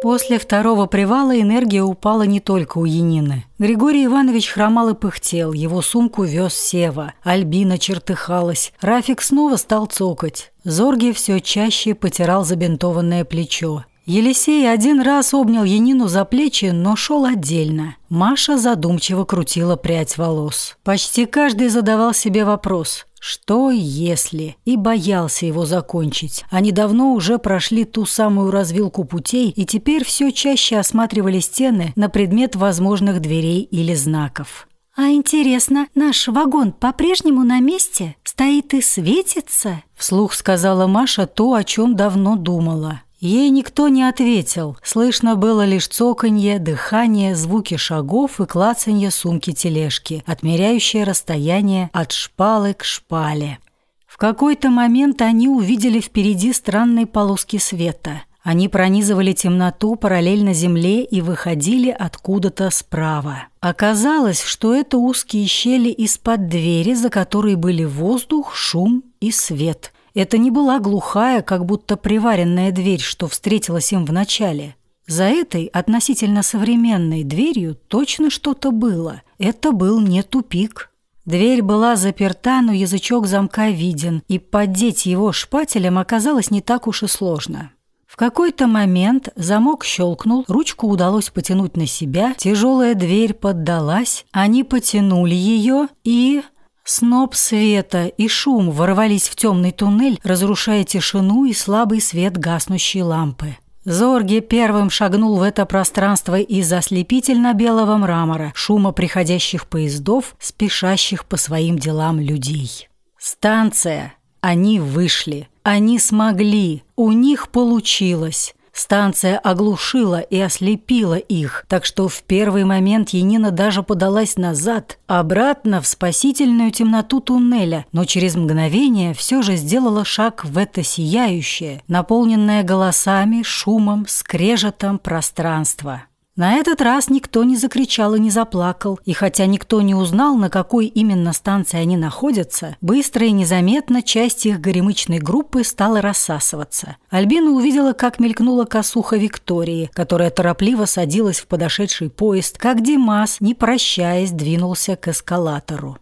После второго привала энергия упала не только у Янины. Григорий Иванович хромал и пыхтел, его сумку вез Сева, Альбина чертыхалась, Рафик снова стал цокать. Зорги все чаще потирал забинтованное плечо. Елисей один раз обнял Янину за плечи, но шел отдельно. Маша задумчиво крутила прядь волос. Почти каждый задавал себе вопрос что если? И боялся его закончить. Они давно уже прошли ту самую развилку путей и теперь все чаще осматривали стены на предмет возможных дверей или знаков. «А интересно, наш вагон по-прежнему на месте? Стоит и светится?» Вслух сказала Маша то, о чем давно думала. Ей никто не ответил. Слышно было лишь цоканье, дыхание, звуки шагов и клацанье сумки-тележки, отмеряющие расстояние от шпалы к шпале. В какой-то момент они увидели впереди странные полоски света. Они пронизывали темноту параллельно земле и выходили откуда-то справа. Оказалось, что это узкие щели из-под двери, за которой были воздух, шум и свет – это не была глухая, как будто приваренная дверь, что встретилась им вначале. За этой относительно современной дверью точно что-то было. Это был не тупик. Дверь была заперта, но язычок замка виден, и поддеть его шпателем оказалось не так уж и сложно. В какой-то момент замок щелкнул, ручку удалось потянуть на себя, тяжелая дверь поддалась, они потянули ее и... Сноп света и шум ворвались в темный туннель, разрушая тишину и слабый свет гаснущей лампы. Зорги первым шагнул в это пространство из ослепительно-белого мрамора, шума приходящих поездов, спешащих по своим делам людей. Станция. Они вышли. Они смогли. У них получилось. Станция оглушила и ослепила их, так что в первый момент Енина даже подалась назад, обратно в спасительную темноту туннеля, но через мгновение все же сделала шаг в это сияющее, наполненное голосами, шумом, скрежетом пространство. На этот раз никто не закричал и не заплакал, и хотя никто не узнал, на какой именно станции они находятся, быстро и незаметно часть их горемычной группы стала рассасываться. Альбина увидела, как мелькнула косуха Виктории, которая торопливо садилась в подошедший поезд, как Димас, не прощаясь, двинулся к эскалатору.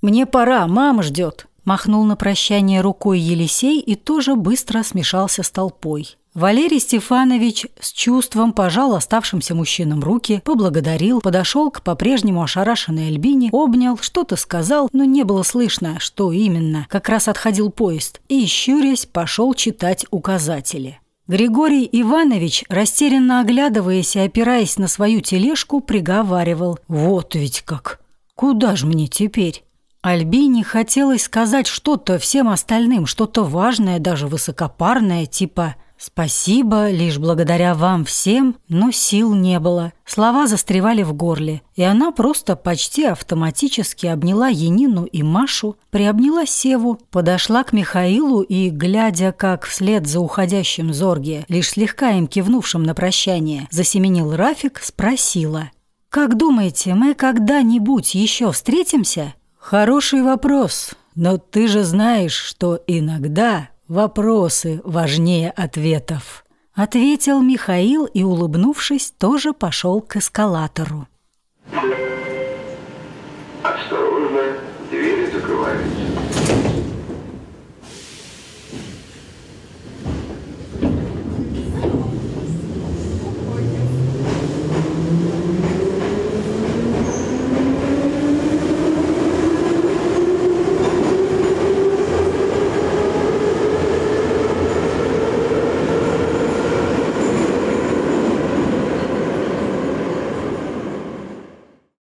«Мне пора, мама ждет», – махнул на прощание рукой Елисей и тоже быстро смешался с толпой. Валерий Стефанович с чувством пожал оставшимся мужчинам руки, поблагодарил, подошел к по-прежнему ошарашенной Альбине, обнял, что-то сказал, но не было слышно, что именно. Как раз отходил поезд и, щурясь, пошел читать указатели. Григорий Иванович, растерянно оглядываясь и опираясь на свою тележку, приговаривал «Вот ведь как! Куда же мне теперь?» Альбине хотелось сказать что-то всем остальным, что-то важное, даже высокопарное, типа Спасибо, лишь благодаря вам всем, но сил не было. Слова застревали в горле, и она просто почти автоматически обняла Енину и Машу, приобняла Севу, подошла к Михаилу и, глядя, как вслед за уходящим Зорге, лишь слегка им кивнувшим на прощание, засеменил Рафик, спросила. «Как думаете, мы когда-нибудь еще встретимся?» «Хороший вопрос, но ты же знаешь, что иногда Вопросы важнее ответов. Ответил Михаил и, улыбнувшись, тоже пошел к эскалатору.